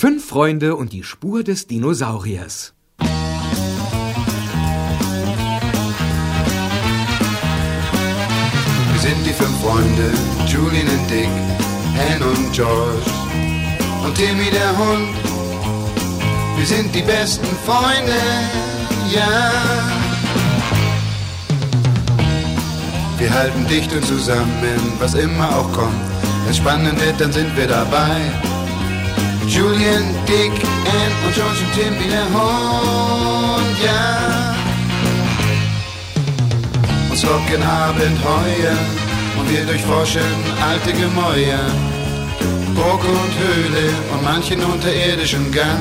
Fünf Freunde und die Spur des Dinosauriers. Wir sind die fünf Freunde, Julian und Dick, Anne und George und Timmy der Hund. Wir sind die besten Freunde, ja. Wir halten dicht und zusammen, was immer auch kommt. Wenn es spannend wird, dann sind wir dabei. Julian, Dick, Anne und George und Timmy der Hund, ja. Uns locken Abenteuer und wir durchforschen alte Gemäuer. Burg und Höhle und manchen unterirdischen Gang.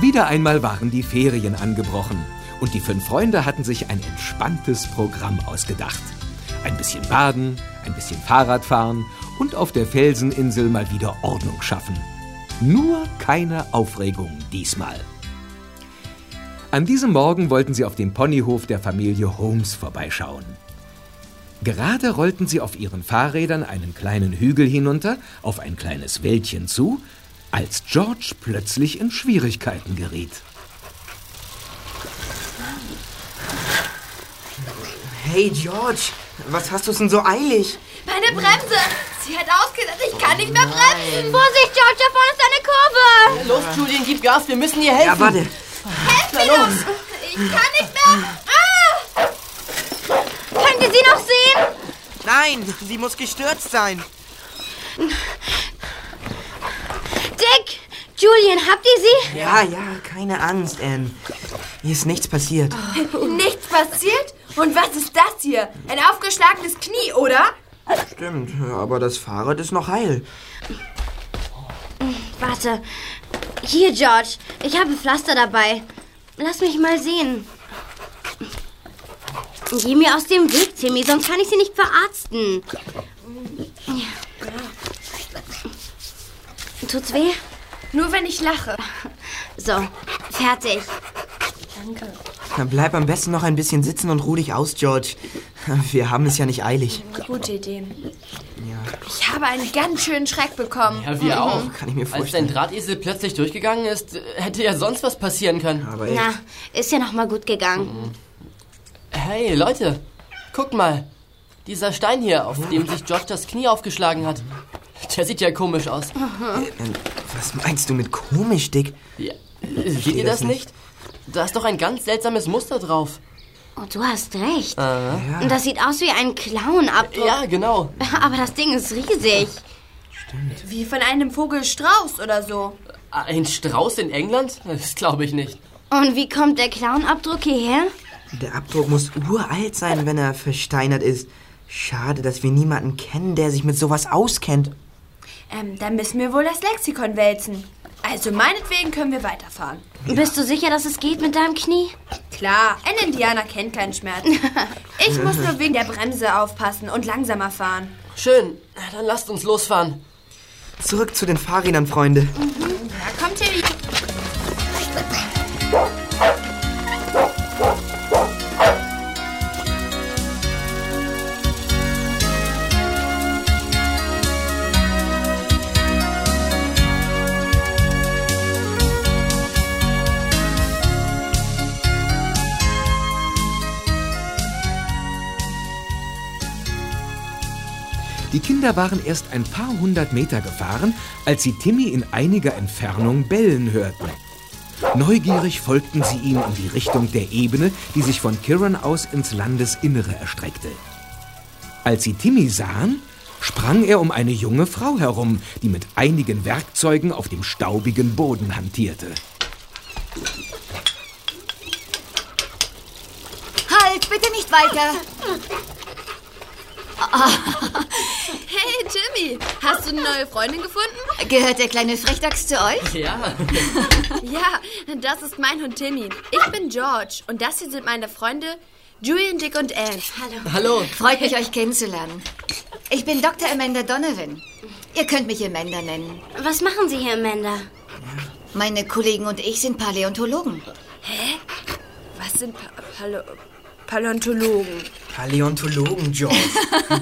Wieder einmal waren die Ferien angebrochen und die fünf Freunde hatten sich ein entspanntes Programm ausgedacht. Ein bisschen baden, ein bisschen Fahrrad fahren und auf der Felseninsel mal wieder Ordnung schaffen. Nur keine Aufregung diesmal. An diesem Morgen wollten sie auf dem Ponyhof der Familie Holmes vorbeischauen. Gerade rollten sie auf ihren Fahrrädern einen kleinen Hügel hinunter, auf ein kleines Wäldchen zu, als George plötzlich in Schwierigkeiten geriet. Hey George, was hast du denn so eilig? Meine Bremse! Sie hat ausgesetzt, ich kann nicht mehr bremsen! Vorsicht, George, da vorne ist eine Kurve. Los, Julian, gib Gas, wir müssen ihr helfen. Ja, warte. Helft mir doch! Ich kann nicht mehr! Ah! Könnt ihr sie noch sehen? Nein, sie muss gestürzt sein. Julian, habt ihr sie? Ja, ja, keine Angst, Anne. Hier ist nichts passiert. Nichts passiert? Und was ist das hier? Ein aufgeschlagenes Knie, oder? Stimmt, aber das Fahrrad ist noch heil. Warte. Hier, George. Ich habe Pflaster dabei. Lass mich mal sehen. Geh mir aus dem Weg, Timmy, sonst kann ich sie nicht verarzten. Tut's weh? Nur wenn ich lache. So, fertig. Dann bleib am besten noch ein bisschen sitzen und ruh dich aus, George. Wir haben es ja nicht eilig. Gute Idee. Ich habe einen ganz schönen Schreck bekommen. Ja, wir auch. Kann ich mir Als dein vorstellen. Drahtesel plötzlich durchgegangen ist, hätte ja sonst was passieren können. Aber. Na, ist ja noch mal gut gegangen. Hey, Leute, guckt mal. Dieser Stein hier, auf dem sich George das Knie aufgeschlagen hat. Der sieht ja komisch aus. Ähm, Was meinst du mit komisch, Dick? Ja, seht ihr das das nicht? Da ist doch ein ganz seltsames Muster drauf. Oh, du hast recht. Ja. Und das sieht aus wie ein Clown-Abdruck. Ja, genau. Aber das Ding ist riesig. Wie von einem Vogelstrauß oder so. Ein Strauß in England? Das glaube ich nicht. Und wie kommt der Clown-Abdruck hierher? Der Abdruck muss uralt sein, wenn er versteinert ist. Schade, dass wir niemanden kennen, der sich mit sowas auskennt. Ähm, dann müssen wir wohl das Lexikon wälzen. Also meinetwegen können wir weiterfahren. Bist du sicher, dass es geht mit deinem Knie? Klar, ein Indianer kennt keinen Schmerz. Ich muss nur wegen der Bremse aufpassen und langsamer fahren. Schön, dann lasst uns losfahren. Zurück zu den Fahrrädern, Freunde. Da kommt Tilly. Kinder waren erst ein paar hundert Meter gefahren, als sie Timmy in einiger Entfernung bellen hörten. Neugierig folgten sie ihm in die Richtung der Ebene, die sich von Kiran aus ins Landesinnere erstreckte. Als sie Timmy sahen, sprang er um eine junge Frau herum, die mit einigen Werkzeugen auf dem staubigen Boden hantierte. Halt, bitte nicht weiter. Hey Timmy, hast du eine neue Freundin gefunden? Gehört der kleine Frechdachs zu euch? Ja, Ja, das ist mein Hund Timmy. Ich bin George und das hier sind meine Freunde Julian, Dick und Anne. Hallo. hallo. Freut mich, euch kennenzulernen. Ich bin Dr. Amanda Donovan. Ihr könnt mich Amanda nennen. Was machen Sie hier, Amanda? Meine Kollegen und ich sind Paläontologen. Was sind pa Hallo Paläontologen. Paläontologen, George.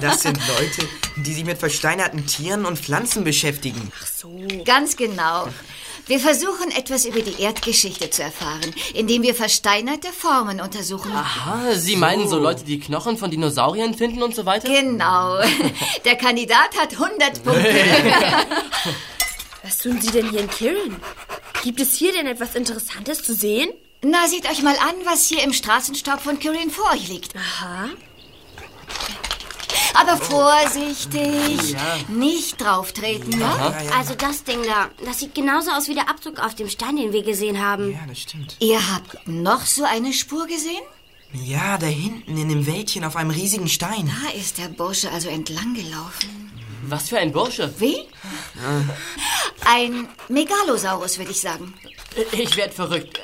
Das sind Leute, die sich mit versteinerten Tieren und Pflanzen beschäftigen. Ganz genau. Wir versuchen etwas über die Erdgeschichte zu erfahren, indem wir versteinerte Formen untersuchen. Ah, Sie meinen so Leute, die Knochen von Dinosauriern finden und so weiter? Genau. Der Kandidat hat 100 Punkte. Was tun Sie denn hier in Kirin? Gibt es hier denn etwas Interessantes zu sehen? Na, seht euch mal an, was hier im Straßenstaub von Kirin vor euch liegt. Aha. Aber vorsichtig, nicht drauftreten, ja? Also das Ding da, das sieht genauso aus wie der Abdruck auf dem Stein, den wir gesehen haben. Ja, das stimmt. Ihr habt noch so eine Spur gesehen? Ja, da hinten in dem Wäldchen auf einem riesigen Stein. Da ist der Bursche also entlang gelaufen. Was für ein Bursche. Wie? Ein Megalosaurus, würde ich sagen. Ich werd verrückt.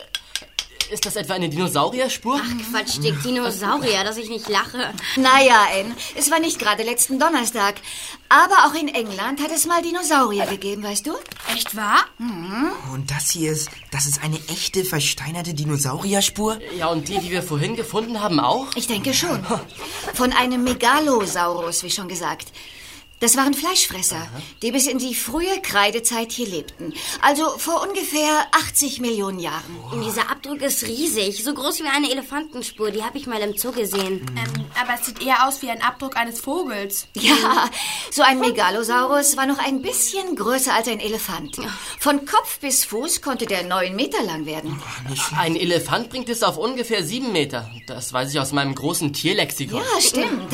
Ist das etwa eine Dinosaurierspur? Quatsch, dick Dinosaurier, dass ich nicht lache. Naja, Ann, es war nicht gerade letzten Donnerstag. Aber auch in England hat es mal Dinosaurier gegeben, weißt du? Echt wahr? Und das hier ist, das ist eine echte versteinerte Dinosaurierspur? Ja, und die, die wir vorhin gefunden haben, auch? Ich denke schon. Von einem Megalosaurus, wie schon gesagt. Das waren Fleischfresser, die bis in die frühe Kreidezeit hier lebten. Also vor ungefähr 80 Millionen Jahren. Und dieser Abdruck ist riesig, so groß wie eine Elefantenspur. Die habe ich mal im Zoo gesehen. Ähm, aber es sieht eher aus wie ein Abdruck eines Vogels. Ja, so ein Megalosaurus war noch ein bisschen größer als ein Elefant. Von Kopf bis Fuß konnte der neun Meter lang werden. Ein Elefant bringt es auf ungefähr sieben Meter. Das weiß ich aus meinem großen Tierlexikon. Ja, stimmt.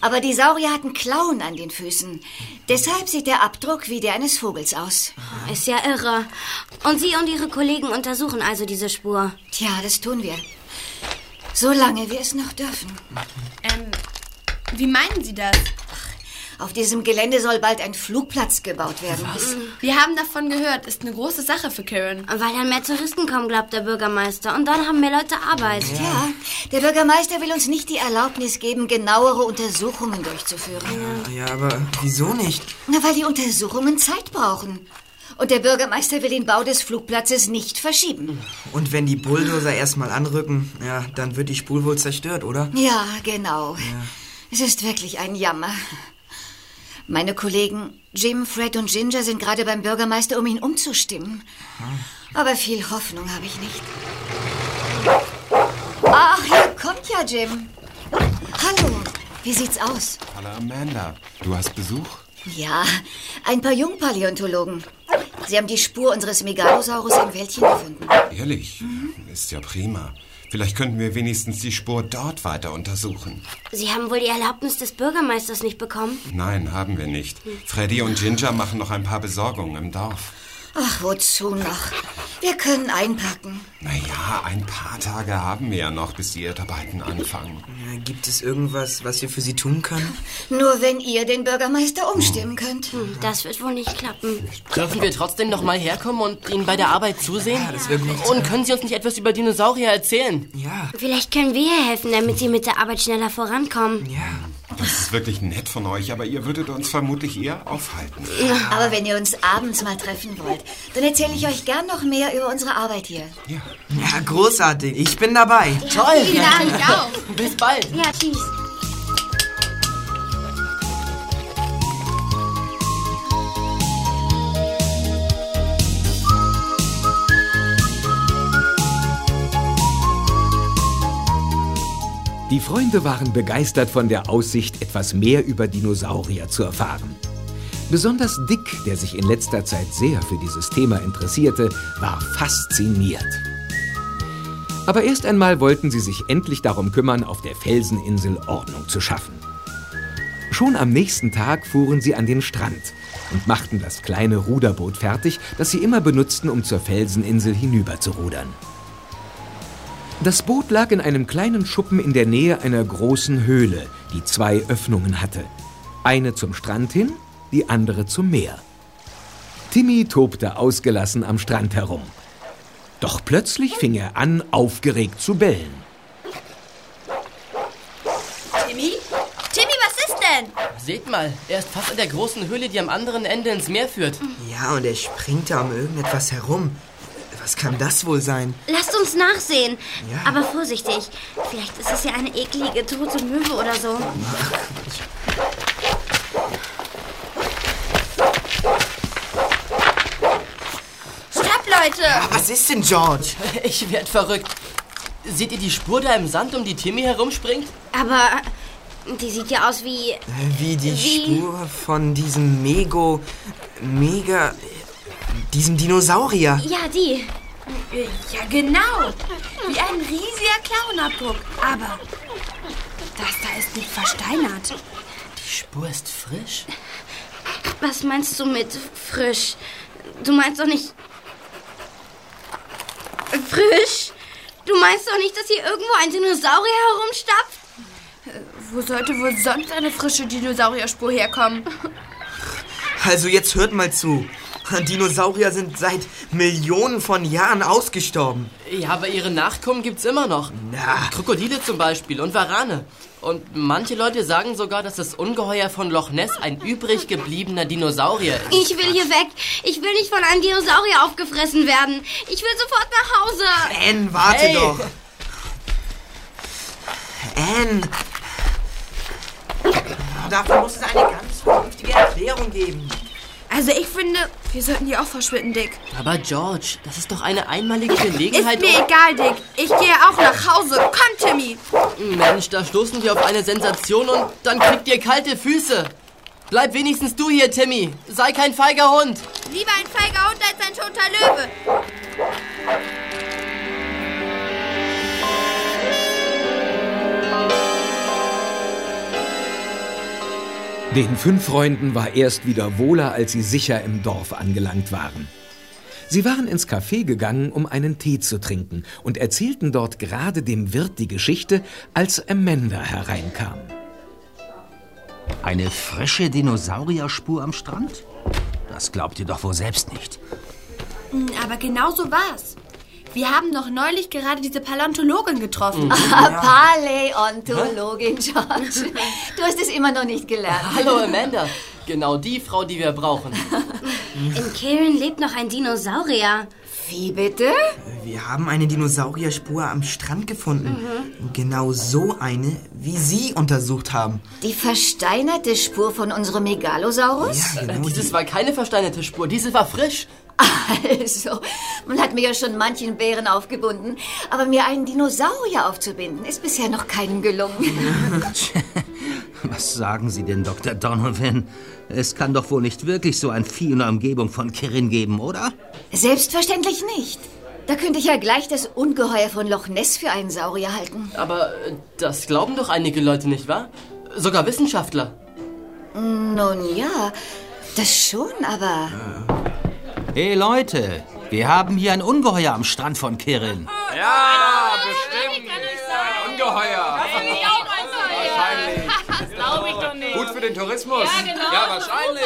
Aber die Saurier hatten Klauen an den Füßen. Deshalb sieht der Abdruck wie der eines Vogels aus. Ist ja irre. Und Sie und Ihre Kollegen untersuchen also diese Spur. Tja, das tun wir. Solange wir es noch dürfen. Ähm, wie meinen Sie das? Auf diesem Gelände soll bald ein Flugplatz gebaut werden. Wir haben davon gehört, ist eine große Sache für Karen. Weil dann mehr Touristen kommen, glaubt der Bürgermeister. Und dann haben mehr Leute Arbeit. Ja, der Bürgermeister will uns nicht die Erlaubnis geben, genauere Untersuchungen durchzuführen. Ja, aber wieso nicht? Na, weil die Untersuchungen Zeit brauchen. Und der Bürgermeister will den Bau des Flugplatzes nicht verschieben. Und wenn die Bulldozer erstmal anrücken, ja, dann wird die Spur wohl zerstört, oder? Ja, genau. Es ist wirklich ein Jammer. Meine Kollegen Jim, Fred und Ginger sind gerade beim Bürgermeister, um ihn umzustimmen. Aber viel Hoffnung habe ich nicht. Ach, hier kommt ja Jim. Hallo, wie sieht's aus? Hallo Amanda, du hast Besuch? Ja, ein paar Jungpaläontologen. Sie haben die Spur unseres Megalosaurus im Wäldchen gefunden. Ehrlich? Ist ja prima. Vielleicht könnten wir wenigstens die Spur dort weiter untersuchen. Sie haben wohl die Erlaubnis des Bürgermeisters nicht bekommen? Nein, haben wir nicht. Freddy und Ginger machen noch ein paar Besorgungen im Dorf. Ach, wozu noch? Wir können einpacken. Naja, ein paar Tage haben wir ja noch, bis die Erdarbeiten anfangen. Ja, gibt es irgendwas, was wir für Sie tun können? Nur wenn ihr den Bürgermeister umstimmen könnt. Hm, Das wird wohl nicht klappen. Dürfen wir trotzdem noch mal herkommen und Ihnen bei der Arbeit zusehen? Ja, das wäre gut. Und können Sie uns nicht etwas über Dinosaurier erzählen? Ja, Vielleicht können wir ihr helfen, damit Sie mit der Arbeit schneller vorankommen. ja. Das ist wirklich nett von euch, aber ihr würdet uns vermutlich eher aufhalten. Aber wenn ihr uns abends mal treffen wollt, dann erzähle ich euch gern noch mehr über unsere Arbeit hier. Ja. Ja, großartig. Ich bin dabei. Toll! Ja, ich auch. Bis bald! Ja, tschüss. Die Freunde waren begeistert von der Aussicht, etwas mehr über Dinosaurier zu erfahren. Besonders Dick, der sich in letzter Zeit sehr für dieses Thema interessierte, war fasziniert. Aber erst einmal wollten sie sich endlich darum kümmern, auf der Felseninsel Ordnung zu schaffen. Schon am nächsten Tag fuhren sie an den Strand und machten das kleine Ruderboot fertig, das sie immer benutzten, um zur Felseninsel hinüber zu rudern. Das Boot lag in einem kleinen Schuppen in der Nähe einer großen Höhle, die zwei Öffnungen hatte. Eine zum Strand hin, die andere zum Meer. Timmy tobte ausgelassen am Strand herum. Doch plötzlich fing er an, aufgeregt zu bellen. Timmy? Timmy, was ist denn? Seht mal, er ist fast in der großen Höhle, die am anderen Ende ins Meer führt. Ja, und er springt da um irgendetwas herum. Was kann das wohl sein? Lasst uns nachsehen. Ja. Aber vorsichtig. Vielleicht ist es ja eine eklige tote Möwe oder so. Stopp, Leute! Ah, Was ist denn, George? Ich werd verrückt. Seht ihr die Spur da im Sand, um die Timmy herumspringt? Aber die sieht ja aus wie. Wie die Wie? Spur von diesem Mego... Mega... Diesem Dinosaurier. Ja, die. Ja, genau. Wie ein riesiger Klauenabdruck. Aber das da ist nicht versteinert. Die Spur ist frisch. Was meinst du mit frisch? Du meinst doch nicht. Frisch? Du meinst doch nicht, dass hier irgendwo ein Dinosaurier herumstapft? Wo sollte wohl sonst eine frische Dinosaurierspur herkommen? Also jetzt hört mal zu. Dinosaurier sind seit Millionen von Jahren ausgestorben. Ja, aber ihre Nachkommen gibt's immer noch. Na. Krokodile zum Beispiel und Warane. Und manche Leute sagen sogar, dass das Ungeheuer von Loch Ness ein übrig gebliebener Dinosaurier ist. Ich will hier weg. Ich will nicht von einem Dinosaurier aufgefressen werden. Ich will sofort nach Hause. Anne, warte Hey. doch. Anne. Dafür muss es eine ganz vernünftige Erklärung geben. Also ich finde, wir sollten die auch verschwinden, Dick. Aber George, das ist doch eine einmalige Ist Gelegenheit. mir egal, Dick. Ich gehe auch nach Hause. Komm, Timmy. Mensch, da stoßen wir auf eine Sensation und dann kriegt ihr kalte Füße. Bleib wenigstens du hier, Timmy. Sei kein feiger Hund. Lieber ein feiger Hund als ein toter Löwe. Den fünf Freunden war erst wieder wohler, als sie sicher im Dorf angelangt waren. Sie waren ins Café gegangen, um einen Tee zu trinken und erzählten dort gerade dem Wirt die Geschichte, als Amanda hereinkam. Eine frische Dinosaurierspur am Strand? Das glaubt ihr doch wohl selbst nicht. Aber genau so war's. Wir haben noch neulich gerade diese Paläontologin getroffen. Paläontologin, George. Du hast es immer noch nicht gelernt. Hallo, Amanda. Genau die Frau, die wir brauchen. In Kirin lebt noch ein Dinosaurier. Wie bitte? Wir haben eine Dinosaurierspur am Strand gefunden. Genau so eine, wie Sie untersucht haben. Die versteinerte Spur von unserem Megalosaurus? Ja, Äh, genau. Dieses war keine versteinerte Spur, diese war frisch. Also, man hat mir ja schon manchen Bären aufgebunden, aber mir einen Dinosaurier aufzubinden, ist bisher noch keinem gelungen. Was sagen Sie denn, Dr. Donovan? Es kann doch wohl nicht wirklich so ein Vieh in der Umgebung von Kirin geben, oder? Selbstverständlich nicht. Da könnte ich ja gleich das Ungeheuer von Loch Ness für einen Saurier halten. Aber äh, das glauben doch einige Leute, nicht wahr? Sogar Wissenschaftler. Nun ja, das schon, aber... Hey Leute, wir haben hier ein Ungeheuer am Strand von Kirin. Ja, bestimmt. Ungeheuer. Wahrscheinlich. Den Tourismus. Ja, genau. Ja, wahrscheinlich.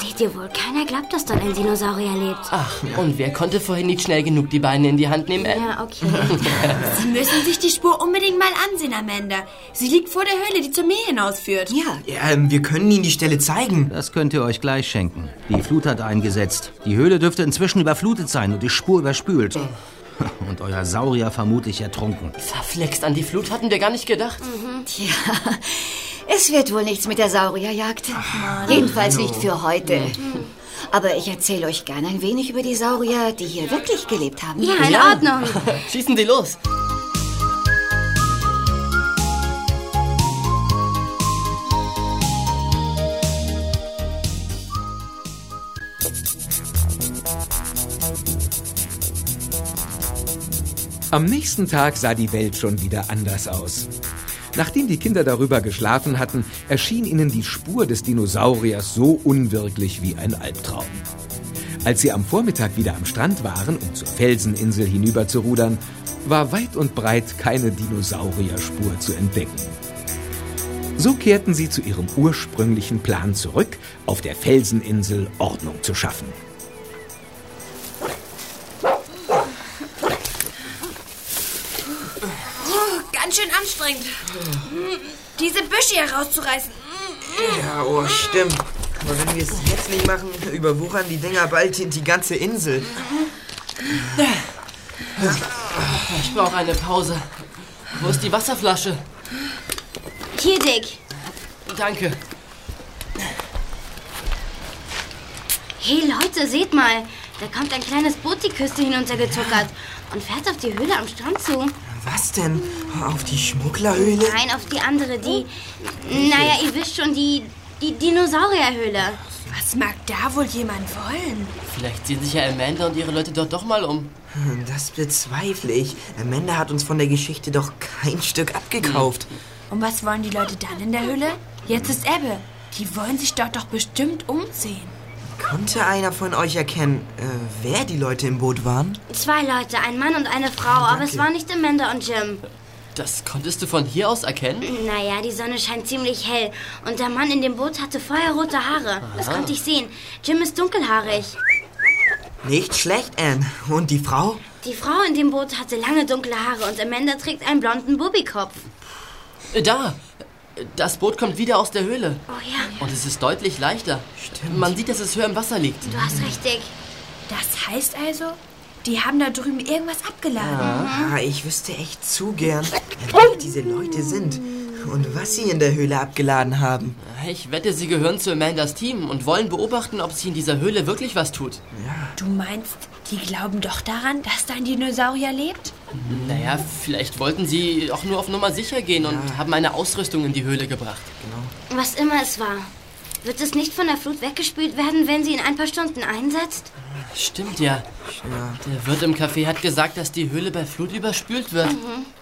Seht ihr wohl, keiner glaubt, dass dort ein Dinosaurier lebt. Ach, und wer konnte vorhin nicht schnell genug die Beine in die Hand nehmen? Äh, Ja, okay. Sie müssen sich die Spur unbedingt mal ansehen, Amanda. Sie liegt vor der Höhle, die zum Meer hinausführt. Ja, Ja, ähm, wir können Ihnen die Stelle zeigen. Das könnt ihr euch gleich schenken. Die Flut hat eingesetzt. Die Höhle dürfte inzwischen überflutet sein und die Spur überspült. Und euer Saurier vermutlich ertrunken. Verflext, an die Flut hatten wir gar nicht gedacht. tja, es wird wohl nichts mit der Saurierjagd. Jedenfalls nicht für heute. Aber ich erzähle euch gerne ein wenig über die Saurier, die hier wirklich gelebt haben. Ja, in Ordnung. Schießen Sie los. Am nächsten Tag sah die Welt schon wieder anders aus. Nachdem die Kinder darüber geschlafen hatten, erschien ihnen die Spur des Dinosauriers so unwirklich wie ein Albtraum. Als sie am Vormittag wieder am Strand waren, um zur Felseninsel hinüber zu rudern, war weit und breit keine Dinosaurierspur zu entdecken. So kehrten sie zu ihrem ursprünglichen Plan zurück, auf der Felseninsel Ordnung zu schaffen. Ganz schön anstrengend. Diese Büsche hier rauszureißen. Ja, oh, stimmt. Aber wenn wir es jetzt nicht machen, überwuchern die Dinger bald die, die ganze Insel. Ich brauche eine Pause. Wo ist die Wasserflasche? Hier, Dick. Danke. Hey Leute, seht mal. Da kommt ein kleines Boot die Küste hinuntergetuckert und fährt auf die Höhle am Strand zu. Was denn? Auf die Schmugglerhöhle? Nein, auf die andere, die. Naja, ihr wisst schon, die. die Dinosaurierhöhle. Was mag da wohl jemand wollen? Vielleicht sehen sich ja Amanda und ihre Leute dort doch mal um. Hm, Das bezweifle ich. Amanda hat uns von der Geschichte doch kein Stück abgekauft. Und was wollen die Leute dann in der Höhle? Jetzt ist Ebbe. Die wollen sich dort doch bestimmt umsehen. Konnte einer von euch erkennen, äh, wer die Leute im Boot waren? Zwei Leute, ein Mann und eine Frau, aber es waren nicht Amanda und Jim. Das konntest du von hier aus erkennen? Naja, die Sonne scheint ziemlich hell und der Mann in dem Boot hatte feuerrote Haare. Das konnte ich sehen. Jim ist dunkelhaarig. Nicht schlecht, Anne. Und die Frau? Die Frau in dem Boot hatte lange dunkle Haare und Amanda trägt einen blonden Bubikopf. Äh, Da! Das Boot kommt wieder aus der Höhle. Oh ja, Und es ist deutlich leichter. Stimmt. Man sieht, dass es höher im Wasser liegt. du hast recht, Dick. Das heißt also, die haben da drüben irgendwas abgeladen. Ah, ich wüsste echt zu gern, wer diese Leute sind und was sie in der Höhle abgeladen haben. Ich wette, sie gehören zu Amandas Team und wollen beobachten, ob sich in dieser Höhle wirklich was tut. Du meinst, die glauben doch daran, dass da ein Dinosaurier lebt? Naja, vielleicht wollten sie auch nur auf Nummer sicher gehen und haben eine Ausrüstung in die Höhle gebracht. Was immer es war. Wird es nicht von der Flut weggespült werden, wenn sie in ein paar Stunden einsetzt? Stimmt ja. Der Wirt im Café hat gesagt, dass die Höhle bei Flut überspült wird.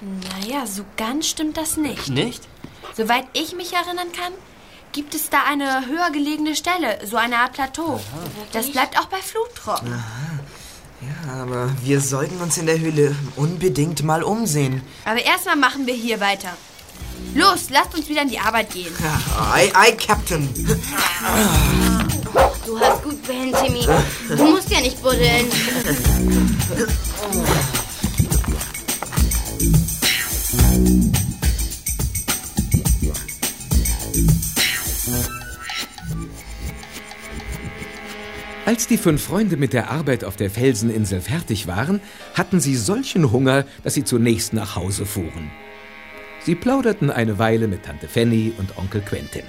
Naja, so ganz stimmt das nicht. Nicht? Soweit ich mich erinnern kann, gibt es da eine höher gelegene Stelle, so eine Art Plateau. Das bleibt auch bei Flut trocken. Ja, aber wir sollten uns in der Höhle unbedingt mal umsehen. Aber erstmal machen wir hier weiter. Los, lasst uns wieder in die Arbeit gehen. Ja, Ei, ei, Captain. Du hast gut Wellen, Timmy. Du musst ja nicht buddeln. Als die fünf Freunde mit der Arbeit auf der Felseninsel fertig waren, hatten sie solchen Hunger, dass sie zunächst nach Hause fuhren. Sie plauderten eine Weile mit Tante Fanny und Onkel Quentin.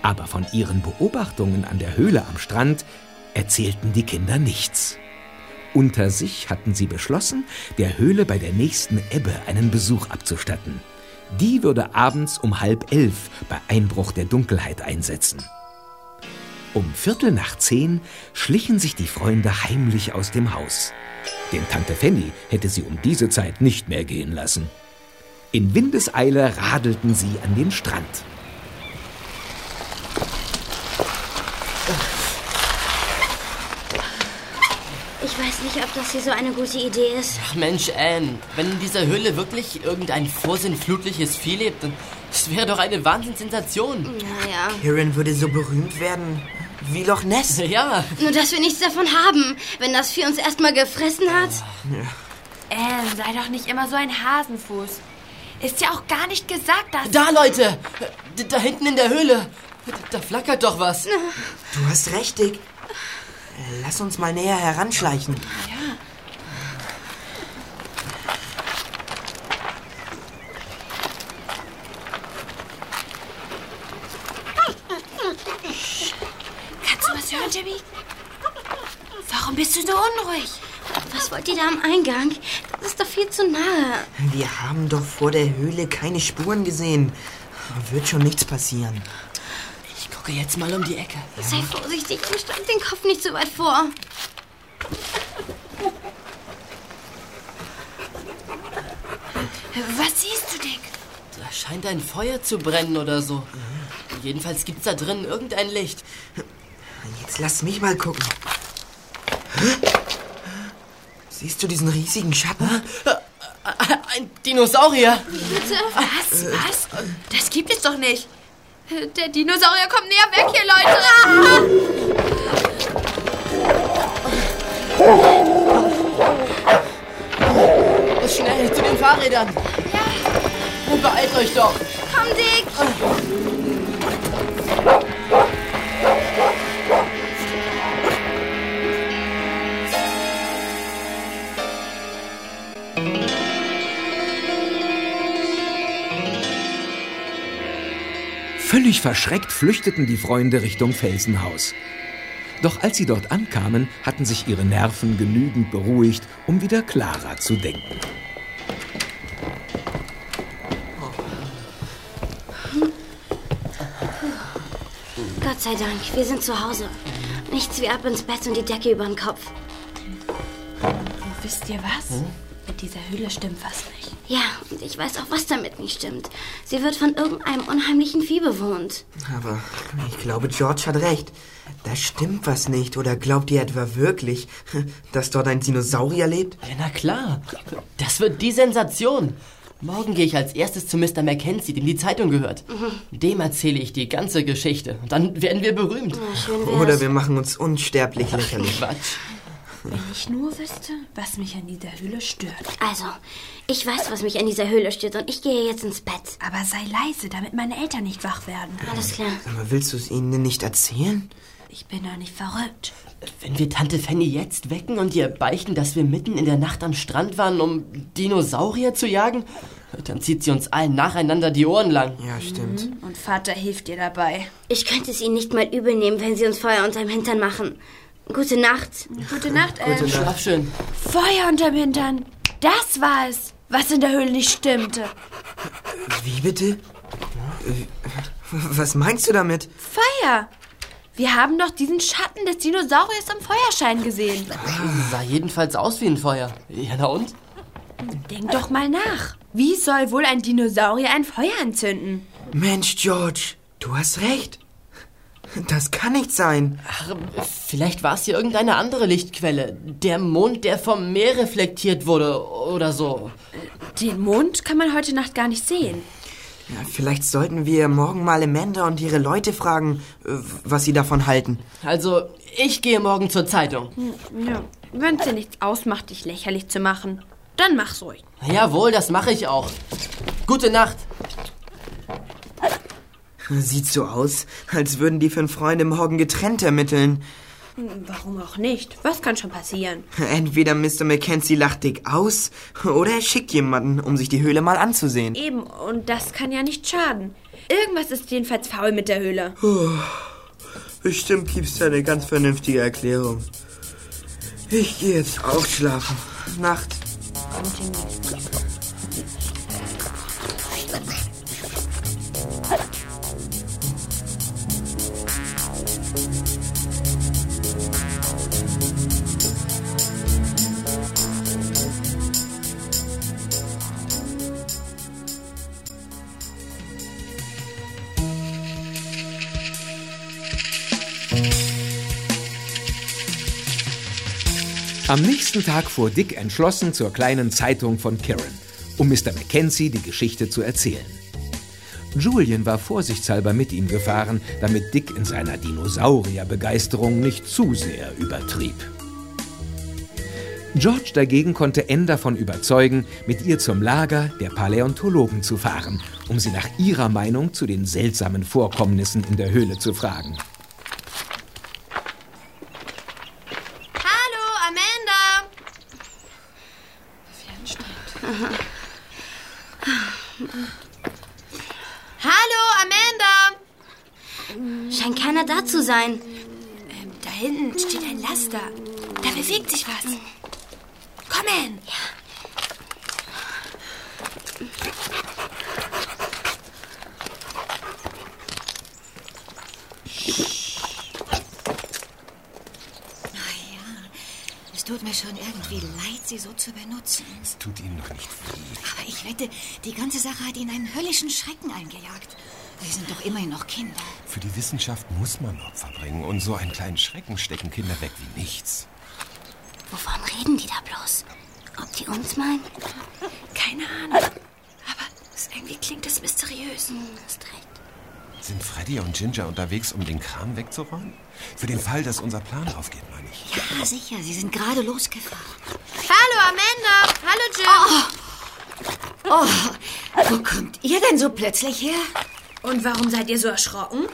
Aber von ihren Beobachtungen an der Höhle am Strand erzählten die Kinder nichts. Unter sich hatten sie beschlossen, der Höhle bei der nächsten Ebbe einen Besuch abzustatten. Die würde abends um halb elf bei Einbruch der Dunkelheit einsetzen. Um Viertel nach zehn schlichen sich die Freunde heimlich aus dem Haus. Denn Tante Fanny hätte sie um diese Zeit nicht mehr gehen lassen. In Windeseile radelten sie an den Strand. Ich weiß nicht, ob das hier so eine gute Idee ist. Ach Mensch, Anne, wenn in dieser Höhle wirklich irgendein vorsinnflutliches Vieh lebt, dann das wäre doch eine Wahnsinnssensation. Naja. Karen würde so berühmt werden wie Loch Ness. Ja, Nur, dass wir nichts davon haben, wenn das Vieh uns erstmal gefressen hat. Anne, sei doch nicht immer so ein Hasenfuß. Ist ja auch gar nicht gesagt, dass... da Leute, da hinten in der Höhle, da flackert doch was. Du hast recht, Dick. Lass uns mal näher heranschleichen. Kannst Jimmy? Warum bist du so unruhig? Was wollt ihr da am Eingang? Das ist doch viel zu nahe. Wir haben doch vor der Höhle keine Spuren gesehen. Wird schon nichts passieren. Ich gucke jetzt mal um die Ecke. Sei vorsichtig und streck den Kopf nicht so weit vor. Was siehst du, Dick? Da scheint ein Feuer zu brennen oder so. Jedenfalls gibt's da drin irgendein Licht. Jetzt lass mich mal gucken. Siehst du diesen riesigen Schatten? Ein Dinosaurier. Was? Was? Das gibt es doch nicht. Der Dinosaurier kommt näher weg hier, Leute. Schnell zu den Fahrrädern. Ja. Beeilt euch doch. Komm, Dick! Völlig verschreckt flüchteten die Freunde Richtung Felsenhaus. Doch als sie dort ankamen, hatten sich ihre Nerven genügend beruhigt, um wieder klarer zu denken. Gott sei Dank, wir sind zu Hause. Nichts wie ab ins Bett und die Decke über den Kopf. Wisst ihr was? Mit dieser Höhle stimmt was nicht. Ja, und ich weiß auch, was damit nicht stimmt. Sie wird von irgendeinem unheimlichen Vieh bewohnt. Aber ich glaube, George hat recht. Da stimmt was nicht. Oder glaubt ihr etwa wirklich, dass dort ein Dinosaurier lebt? Ja, na klar. Das wird die Sensation. Morgen gehe ich als erstes zu Mr. Mackenzie, dem die Zeitung gehört. Dem erzähle ich die ganze Geschichte. Und dann werden wir berühmt. Schön wär's. Oder wir machen uns unsterblich lächerlich. Quatsch. Wenn ich nur wüsste, was mich an dieser Höhle stört. Also, ich weiß, was mich an dieser Höhle stört und ich gehe jetzt ins Bett. Aber sei leise, damit meine Eltern nicht wach werden. Alles klar. Aber willst du es ihnen denn nicht erzählen? Ich bin doch nicht verrückt. Wenn wir Tante Fanny jetzt wecken und ihr beichten, dass wir mitten in der Nacht am Strand waren, um Dinosaurier zu jagen, dann zieht sie uns allen nacheinander die Ohren lang. Ja, stimmt. Und Vater hilft dir dabei. Ich könnte es ihnen nicht mal übel nehmen, wenn sie uns Feuer unterm Hintern machen. Gute Nacht. Gute Nacht. Gute Nacht. Schlaf schön. Feuer unterm Hintern. Das war es, was in der Höhle nicht stimmte. Wie bitte? Was meinst du damit? Feuer. Wir haben doch diesen Schatten des Dinosauriers am Feuerschein gesehen. Sah jedenfalls aus wie ein Feuer. Ja, na und? Denk doch mal nach. Wie soll wohl ein Dinosaurier ein Feuer entzünden? Mensch, George, du hast recht. Das kann nicht sein. Ach, vielleicht war es hier irgendeine andere Lichtquelle. Der Mond, der vom Meer reflektiert wurde oder so. Den Mond kann man heute Nacht gar nicht sehen. Ja, vielleicht sollten wir morgen mal Amanda und ihre Leute fragen, äh, was sie davon halten. Also, ich gehe morgen zur Zeitung. Ja. Wenn es dir nichts ausmacht, dich lächerlich zu machen, dann mach's ruhig. Jawohl, das mache ich auch. Gute Nacht. Sieht so aus, als würden die fünf Freunde morgen getrennt ermitteln. Warum auch nicht? Was kann schon passieren? Entweder Mr. Mackenzie lacht dick aus oder er schickt jemanden, um sich die Höhle mal anzusehen. Eben, und das kann ja nicht schaden. Irgendwas ist jedenfalls faul mit der Höhle. Bestimmt gibt's da eine ganz vernünftige Erklärung. Ich gehe jetzt auch schlafen. Nacht. Am nächsten Tag fuhr Dick entschlossen zur kleinen Zeitung von Kiran, um Mr. Mackenzie die Geschichte zu erzählen. Julian war vorsichtshalber mit ihm gefahren, damit Dick in seiner Dinosaurierbegeisterung nicht zu sehr übertrieb. George dagegen konnte Anne davon überzeugen, mit ihr zum Lager der Paläontologen zu fahren, um sie nach ihrer Meinung zu den seltsamen Vorkommnissen in der Höhle zu fragen. Hallo, Amanda. Hallo, Amanda. Scheint keiner da zu sein. Ähm, da hinten steht ein Laster. Da bewegt sich was. Komm hin. Es tut mir schon irgendwie leid, sie so zu benutzen. Es tut Ihnen noch nicht weh. Aber ich wette, die ganze Sache hat ihnen einen höllischen Schrecken eingejagt. Sie sind doch immerhin noch Kinder. Für die Wissenschaft muss man Opfer bringen. Und so einen kleinen Schrecken stecken Kinder weg wie nichts. Wovon reden die da bloß? Ob die uns meinen? Keine Ahnung. Aber es, irgendwie klingt es mysteriös. Hm, hast recht. Sind Freddy und Ginger unterwegs, um den Kram wegzuräumen? Für den Fall, dass unser Plan aufgeht, meine ich. Ja, sicher, sie sind gerade losgefahren. Hallo, Amanda. Hallo, Jim. Oh, wo kommt ihr denn so plötzlich her? Und warum seid ihr so erschrocken?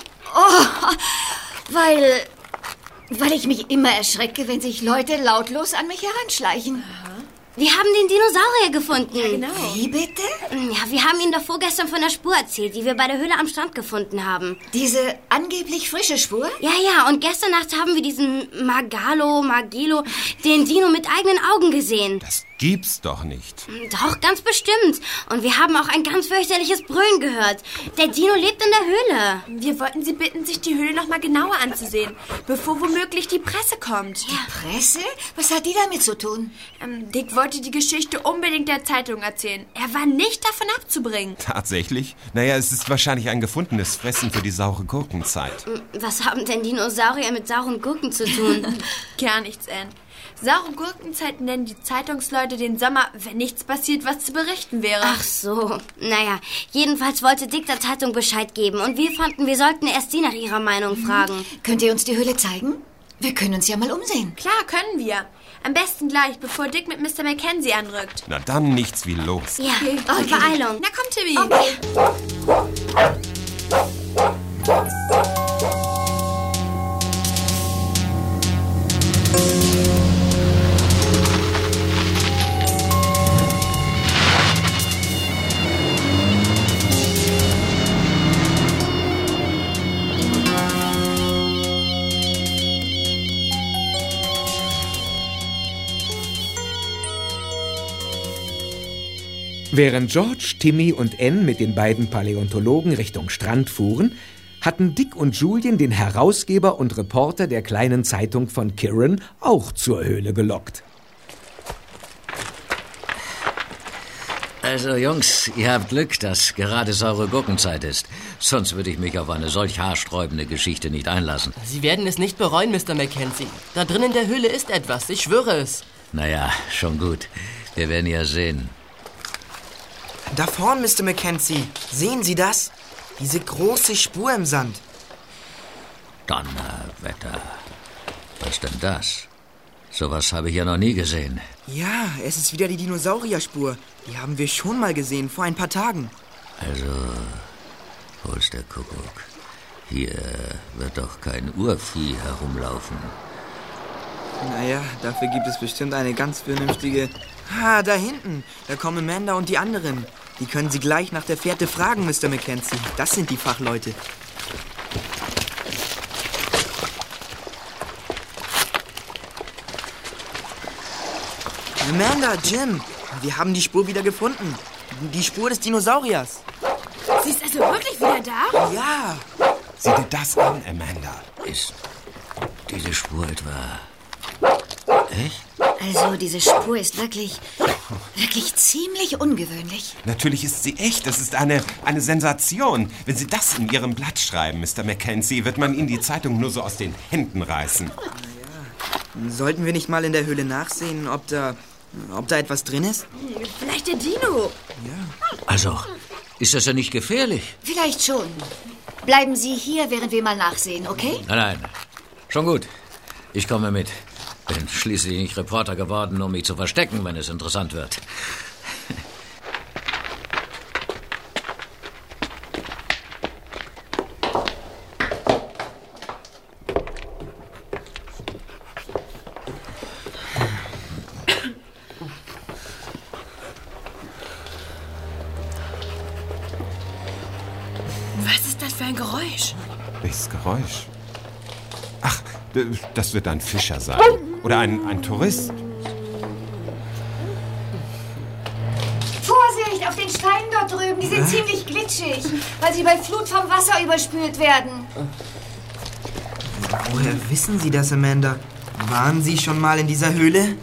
Weil. Weil ich mich immer erschrecke, wenn sich Leute lautlos an mich heranschleichen. Wir haben den Dinosaurier gefunden. Ja, genau. Wie bitte? Ja, wir haben Ihnen doch vorgestern von der Spur erzählt, die wir bei der Höhle am Strand gefunden haben. Diese angeblich frische Spur? Ja, ja, und gestern Nacht haben wir diesen Magalo, Magilo, den Dino mit eigenen Augen gesehen. Das gibt's doch nicht. Doch, ganz bestimmt. Und wir haben auch ein ganz fürchterliches Brüllen gehört. Der Dino lebt in der Höhle. Wir wollten Sie bitten, sich die Höhle noch mal genauer anzusehen, bevor womöglich die Presse kommt. Die Presse? Was hat die damit zu tun? Ähm, Dick wollte die Geschichte unbedingt der Zeitung erzählen. Er war nicht davon abzubringen. Tatsächlich? Naja, es ist wahrscheinlich ein gefundenes Fressen für die saure Gurkenzeit. Was haben denn Dinosaurier mit sauren Gurken zu tun? Gar nichts, Anne. Saure Gurkenzeit nennen die Zeitungsleute den Sommer, wenn nichts passiert, was zu berichten wäre. Ach so. Naja, jedenfalls wollte Dick der Zeitung Bescheid geben und wir fanden, wir sollten erst sie nach ihrer Meinung fragen. Könnt ihr uns die Höhle zeigen? Wir können uns ja mal umsehen. Klar, können wir. Am besten gleich, bevor Dick mit Mr. Mackenzie anrückt. Na dann nichts wie los. Ja, okay. Beeilung. Na komm, Timmy. Während George, Timmy und Ann mit den beiden Paläontologen Richtung Strand fuhren, hatten Dick und Julian den Herausgeber und Reporter der kleinen Zeitung von Kirin auch zur Höhle gelockt. Also, Jungs, ihr habt Glück, dass gerade saure Gurkenzeit ist. Sonst würde ich mich auf eine solch haarsträubende Geschichte nicht einlassen. Sie werden es nicht bereuen, Mr. Mackenzie. Da drin in der Höhle ist etwas, ich schwöre es. Naja, schon gut. Wir werden ja sehen. Da vorn, Mr. Mackenzie. Sehen Sie das? Diese große Spur im Sand. Donnerwetter. Was denn das? Sowas habe ich ja noch nie gesehen. Ja, es ist wieder die Dinosaurierspur. Die haben wir schon mal gesehen, vor ein paar Tagen. Also, hol's der Kuckuck. Hier wird doch kein Urvieh herumlaufen. Naja, dafür gibt es bestimmt eine ganz vernünftige... Ah, da hinten. Da kommen Amanda und die anderen. Die können Sie gleich nach der Fährte fragen, Mr. Mackenzie. Das sind die Fachleute. Amanda, Jim, wir haben die Spur wieder gefunden. Die Spur des Dinosauriers. Sie ist also wirklich wieder da? Ja. Sieh dir das an, Amanda. Ist diese Spur etwa echt? Also, diese Spur ist wirklich, wirklich ziemlich ungewöhnlich. Natürlich ist sie echt. Das ist eine, eine Sensation. Wenn Sie das in Ihrem Blatt schreiben, Mr. Mackenzie, wird man Ihnen die Zeitung nur so aus den Händen reißen. Sollten wir nicht mal in der Höhle nachsehen, ob da, ob da etwas drin ist? Vielleicht der Dino. Also, ist das ja nicht gefährlich? Vielleicht schon. Bleiben Sie hier, während wir mal nachsehen, okay? Nein, nein. Schon gut. Ich komme mit. Bin schließlich nicht Reporter geworden, um mich zu verstecken, wenn es interessant wird. Was ist das für ein Geräusch? Welches Geräusch? Ach, das wird ein Fischer sein. Oder ein, ein Tourist. Vorsicht, auf den Steinen dort drüben. Die sind ziemlich glitschig, weil sie bei Flut vom Wasser überspült werden. Woher wissen Sie das, Amanda? Waren Sie schon mal in dieser Höhle?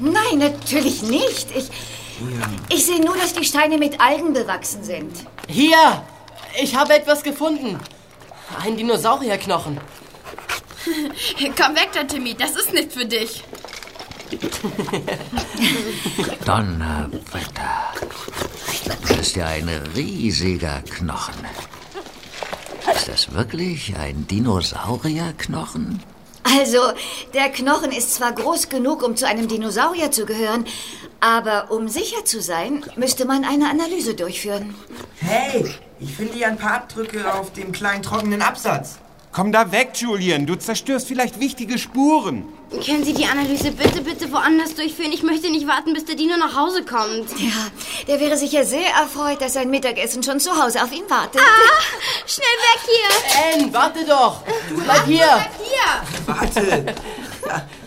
Nein, natürlich nicht. Ich, ich sehe nur, dass die Steine mit Algen bewachsen sind. Hier! Ich habe etwas gefunden. Ein Dinosaurierknochen. Komm weg da, Timmy. Das ist nicht für dich. Donnerwetter. Das ist ja ein riesiger Knochen. Ist das wirklich ein Dinosaurierknochen? Also, der Knochen ist zwar groß genug, um zu einem Dinosaurier zu gehören, aber um sicher zu sein, müsste man eine Analyse durchführen. Hey, ich finde hier ein paar Abdrücke auf dem kleinen trockenen Absatz. Komm da weg, Julian. Du zerstörst vielleicht wichtige Spuren. Können Sie die Analyse bitte, bitte woanders durchführen? Ich möchte nicht warten, bis der Dino nach Hause kommt. Ja, der wäre sicher sehr erfreut, dass sein Mittagessen schon zu Hause auf ihn wartet. Ah, schnell weg hier! Anne, warte doch! Bleib hier! Bleib hier! Warte!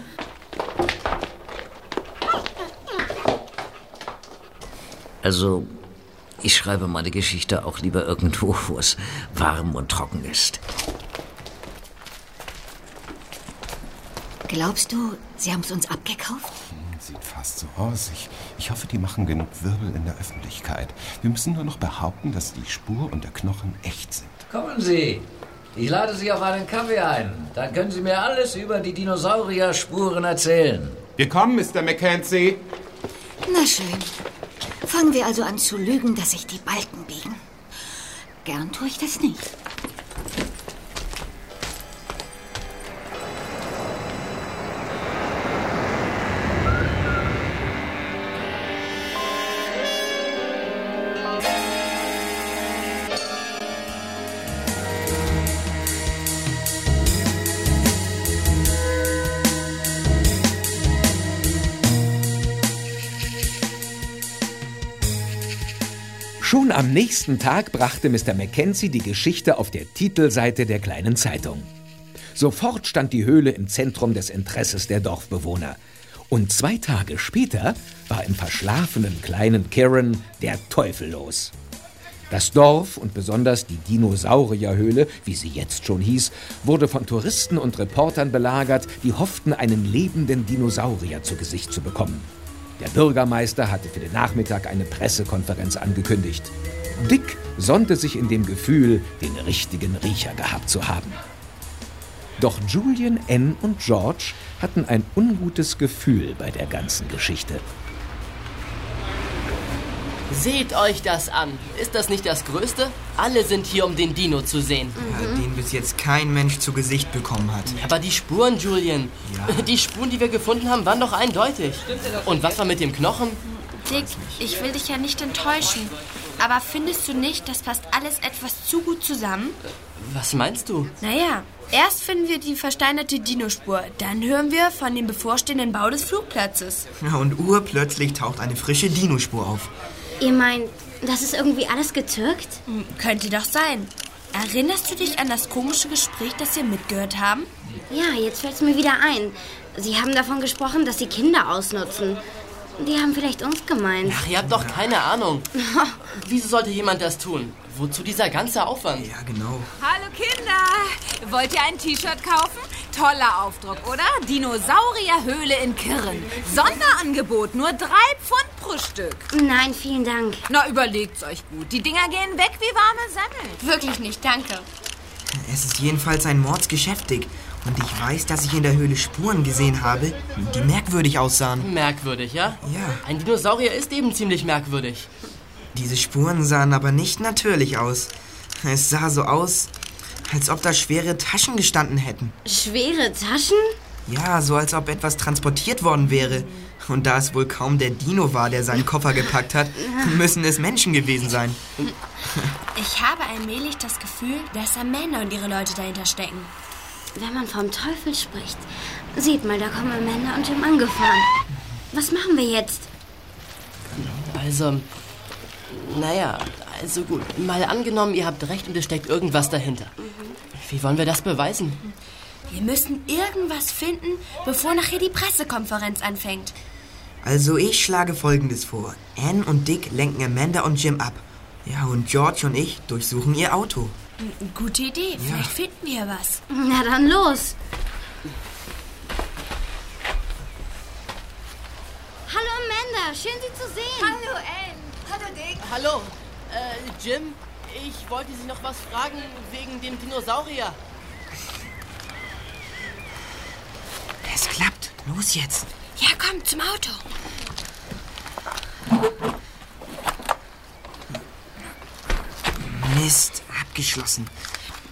Also, ich schreibe meine Geschichte auch lieber irgendwo, wo es warm und trocken ist. Glaubst du, sie haben es uns abgekauft? Sieht fast so aus. Ich, ich hoffe, die machen genug Wirbel in der Öffentlichkeit. Wir müssen nur noch behaupten, dass die Spur und der Knochen echt sind. Kommen Sie. Ich lade Sie auf einen Kaffee ein. Dann können Sie mir alles über die Dinosaurier-Spuren erzählen. Wir kommen, Mr. Mackenzie. Na schön. Fangen wir also an zu lügen, dass sich die Balken biegen. Gern tue ich das nicht. Schon am nächsten Tag brachte Mr. Mackenzie die Geschichte auf der Titelseite der kleinen Zeitung. Sofort stand die Höhle im Zentrum des Interesses der Dorfbewohner. Und zwei Tage später war im verschlafenen kleinen Kirin der Teufel los. Das Dorf und besonders die Dinosaurierhöhle, wie sie jetzt schon hieß, wurde von Touristen und Reportern belagert, die hofften, einen lebenden Dinosaurier zu Gesicht zu bekommen. Der Bürgermeister hatte für den Nachmittag eine Pressekonferenz angekündigt. Dick sonnte sich in dem Gefühl, den richtigen Riecher gehabt zu haben. Doch Julian, Ann und George hatten ein ungutes Gefühl bei der ganzen Geschichte. Seht euch das an. Ist das nicht das Größte? Alle sind hier, um den Dino zu sehen. Ja, den bis jetzt kein Mensch zu Gesicht bekommen hat. Aber die Spuren, Julian. Die Spuren, die wir gefunden haben, waren doch eindeutig. Und was war mit dem Knochen? Dick, ich will dich ja nicht enttäuschen. Aber findest du nicht, das passt alles etwas zu gut zusammen? Was meinst du? Naja, erst finden wir die versteinerte Dinospur, dann hören wir von dem bevorstehenden Bau des Flugplatzes. Ja, und urplötzlich taucht eine frische Dinospur auf. Ihr meint, das ist irgendwie alles getürkt? Hm, Könnte doch sein. Erinnerst du dich an das komische Gespräch, das wir mitgehört haben? Ja, jetzt fällt es mir wieder ein. Sie haben davon gesprochen, dass sie Kinder ausnutzen. Die haben vielleicht uns gemeint. Ach, ihr habt doch keine Ahnung. Wieso sollte jemand das tun? Wozu dieser ganze Aufwand? Ja, genau. Hallo Kinder! Wollt ihr ein T-Shirt kaufen? Toller Aufdruck, oder? Dinosaurierhöhle in Kirren. Sonderangebot, nur drei Pfund pro Stück. Nein, vielen Dank. Na, überlegt's euch gut. Die Dinger gehen weg wie warme Semmeln. Wirklich nicht, danke. Es ist jedenfalls ein Mordsgeschäft, Dick. Und ich weiß, dass ich in der Höhle Spuren gesehen habe, die merkwürdig aussahen. Merkwürdig, ja? Ja. Ein Dinosaurier ist eben ziemlich merkwürdig. Diese Spuren sahen aber nicht natürlich aus. Es sah so aus, als ob da schwere Taschen gestanden hätten. Schwere Taschen? Ja, so als ob etwas transportiert worden wäre. Und da es wohl kaum der Dino war, der seinen Koffer gepackt hat, müssen es Menschen gewesen sein. Ich habe allmählich das Gefühl, dass Amanda und ihre Leute dahinter stecken. Wenn man vom Teufel spricht, sieht mal, da kommen Amanda und Jim angefahren. Was machen wir jetzt? Also, naja, also gut. Mal angenommen, ihr habt recht und es steckt irgendwas dahinter. Wie wollen wir das beweisen? Wir müssen irgendwas finden, bevor nachher die Pressekonferenz anfängt. Also ich schlage Folgendes vor. Anne und Dick lenken Amanda und Jim ab. Ja, und George und ich durchsuchen ihr Auto. Gute Idee, vielleicht finden wir was. Na dann los. Hallo Amanda, schön Sie zu sehen. Hallo Anne. Hallo Dick. Hallo, äh, Jim, ich wollte Sie noch was fragen wegen dem Dinosaurier. Es klappt. Los jetzt. Ja, komm, zum Auto. Mist, abgeschlossen.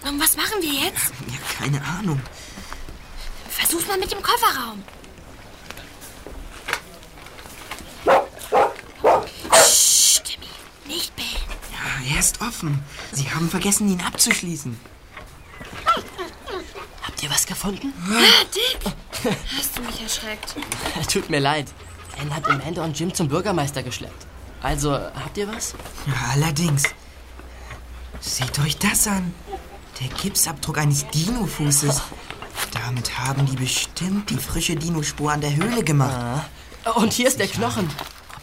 Und was machen wir jetzt? Ja, keine Ahnung. Versuch mal mit dem Kofferraum. Psst, Timmy, nicht er ist offen. Sie haben vergessen, ihn abzuschließen. Habt ihr was gefunden? Ah, Dick! Hast du mich erschreckt? Tut mir leid. Anne hat Amanda und Jim zum Bürgermeister geschleppt. Also, habt ihr was? Ja, allerdings. Seht euch das an. Der Gipsabdruck eines Dino-Fußes. Damit haben die bestimmt die frische Dinospur an der Höhle gemacht. Ah. Und hier ist der Knochen.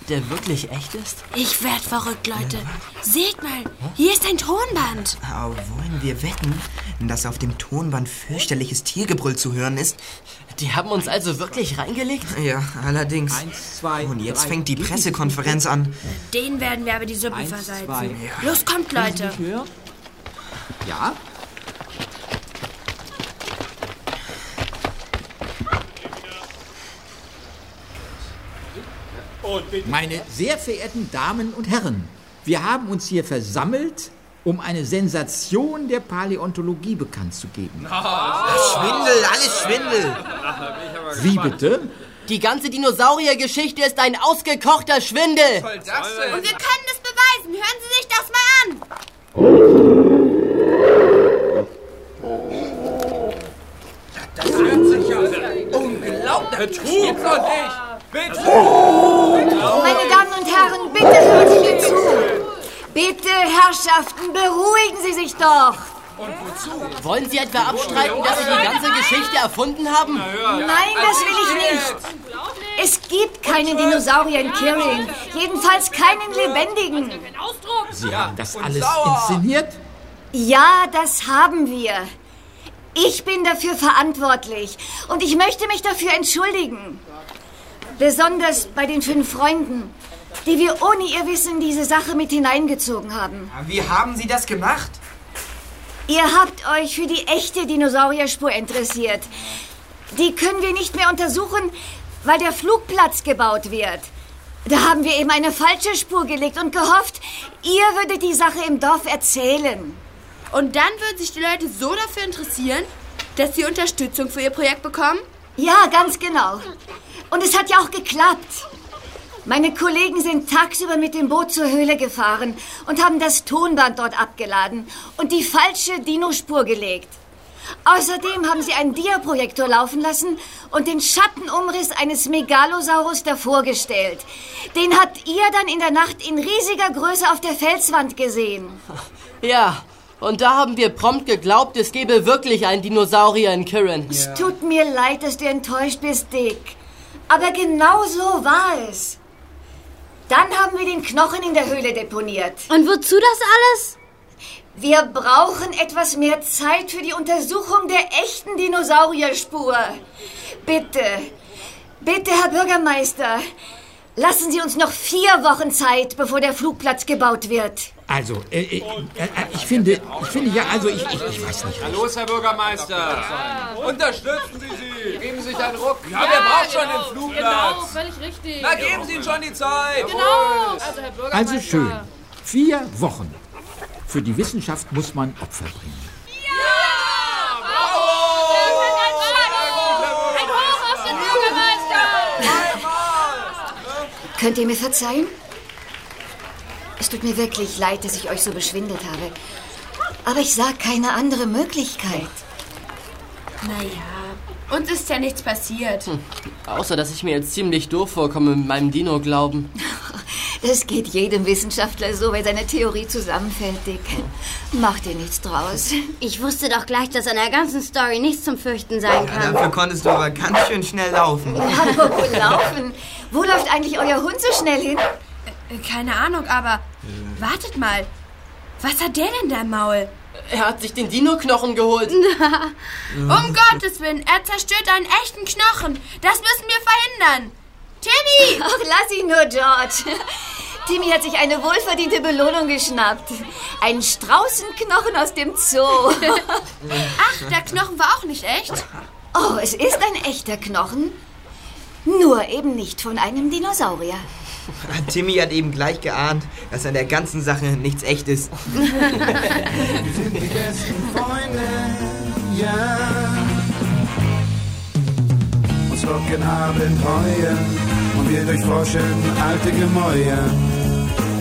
Der wirklich echt ist? Ich werd verrückt, Leute. Seht mal, hier ist ein Tonband. Aber wollen wir wetten, dass auf dem Tonband fürchterliches Tiergebrüll zu hören ist? Die haben uns also wirklich reingelegt? Ja, allerdings. Eins, zwei, Und jetzt drei. fängt die Pressekonferenz an. Den werden wir aber die Suppe versalzen. Los, kommt, Leute. Ja? Meine sehr verehrten Damen und Herren, wir haben uns hier versammelt, um eine Sensation der Paläontologie bekannt zu geben. Schwindel, alles Schwindel. Wie bitte? Die ganze Dinosauriergeschichte ist ein ausgekochter Schwindel. Und wir können es beweisen. Hören Sie sich das mal an. Meine Damen und Herren, bitte hören Sie mir zu. Bitte, Herrschaften, beruhigen Sie sich doch. Wollen Sie etwa abstreiten, dass Sie die ganze Geschichte erfunden haben? Nein, das will ich nicht. Es gibt keinen Dinosaurier in Kirin. Jedenfalls keinen lebendigen. Sie haben das alles inszeniert? Ja, das haben wir. Ich bin dafür verantwortlich und ich möchte mich dafür entschuldigen. Besonders bei den fünf Freunden, die wir ohne ihr Wissen in diese Sache mit hineingezogen haben. Wie haben Sie das gemacht? Ihr habt euch für die echte Dinosaurierspur interessiert. Die können wir nicht mehr untersuchen, weil der Flugplatz gebaut wird. Da haben wir eben eine falsche Spur gelegt und gehofft, ihr würdet die Sache im Dorf erzählen. Und dann würden sich die Leute so dafür interessieren, dass sie Unterstützung für ihr Projekt bekommen? Ja, ganz genau. Und es hat ja auch geklappt. Meine Kollegen sind tagsüber mit dem Boot zur Höhle gefahren und haben das Tonband dort abgeladen und die falsche Dinospur gelegt. Außerdem haben sie einen Diaprojektor laufen lassen und den Schattenumriss eines Megalosaurus davor gestellt. Den habt ihr dann in der Nacht in riesiger Größe auf der Felswand gesehen. Ja, und da haben wir prompt geglaubt, es gäbe wirklich einen Dinosaurier in Kirin. Es tut mir leid, dass du enttäuscht bist, Dick. Aber genau so war es. Dann haben wir den Knochen in der Höhle deponiert. Und wozu das alles? Wir brauchen etwas mehr Zeit für die Untersuchung der echten Dinosaurierspur. Bitte, bitte, Herr Bürgermeister, lassen Sie uns noch vier Wochen Zeit, bevor der Flugplatz gebaut wird. Also, äh, äh, äh, ich finde, ich finde ja, also ich, ich, ich weiß nicht. Los, Herr Bürgermeister. Unterstützen Sie sie. Geben Sie sich einen Ruck. Ja, wer braucht schon den Flugplatz? Genau, völlig richtig. Na, geben Sie ihm schon die Zeit. Genau. Also, Herr Bürgermeister. Also schön. Vier Wochen. Für die Wissenschaft muss man Opfer bringen. Könnt ihr mir verzeihen? Es tut mir wirklich leid, dass ich euch so beschwindelt habe. Aber ich sah keine andere Möglichkeit. Naja, uns ist ja nichts passiert. Hm. Außer, dass ich mir jetzt ziemlich doof vorkomme mit meinem Dino-Glauben. Das geht jedem Wissenschaftler so, wenn seine Theorie zusammenfällt, Dick. Mach dir nichts draus. Ich wusste doch gleich, dass an der ganzen Story nichts zum Fürchten sein kann. Dafür konntest du aber ganz schön schnell laufen. Apropos laufen. Wo läuft eigentlich euer Hund so schnell hin? Äh, Keine Ahnung, aber wartet mal. Was hat der denn da im Maul? Er hat sich den Dino-Knochen geholt. Um Gottes Willen, er zerstört einen echten Knochen. Das müssen wir verhindern. Timmy! Ach, lass ihn nur, George. Timmy hat sich eine wohlverdiente Belohnung geschnappt. Einen Straußenknochen aus dem Zoo. Ach, der Knochen war auch nicht echt? Oh, es ist ein echter Knochen. Nur eben nicht von einem Dinosaurier. Timmy hat eben gleich geahnt, dass an der ganzen Sache nichts echt ist. Wir sind die besten Freunde, ja. Uns locken Abenteuer und wir durchforschen alte Gemäuer.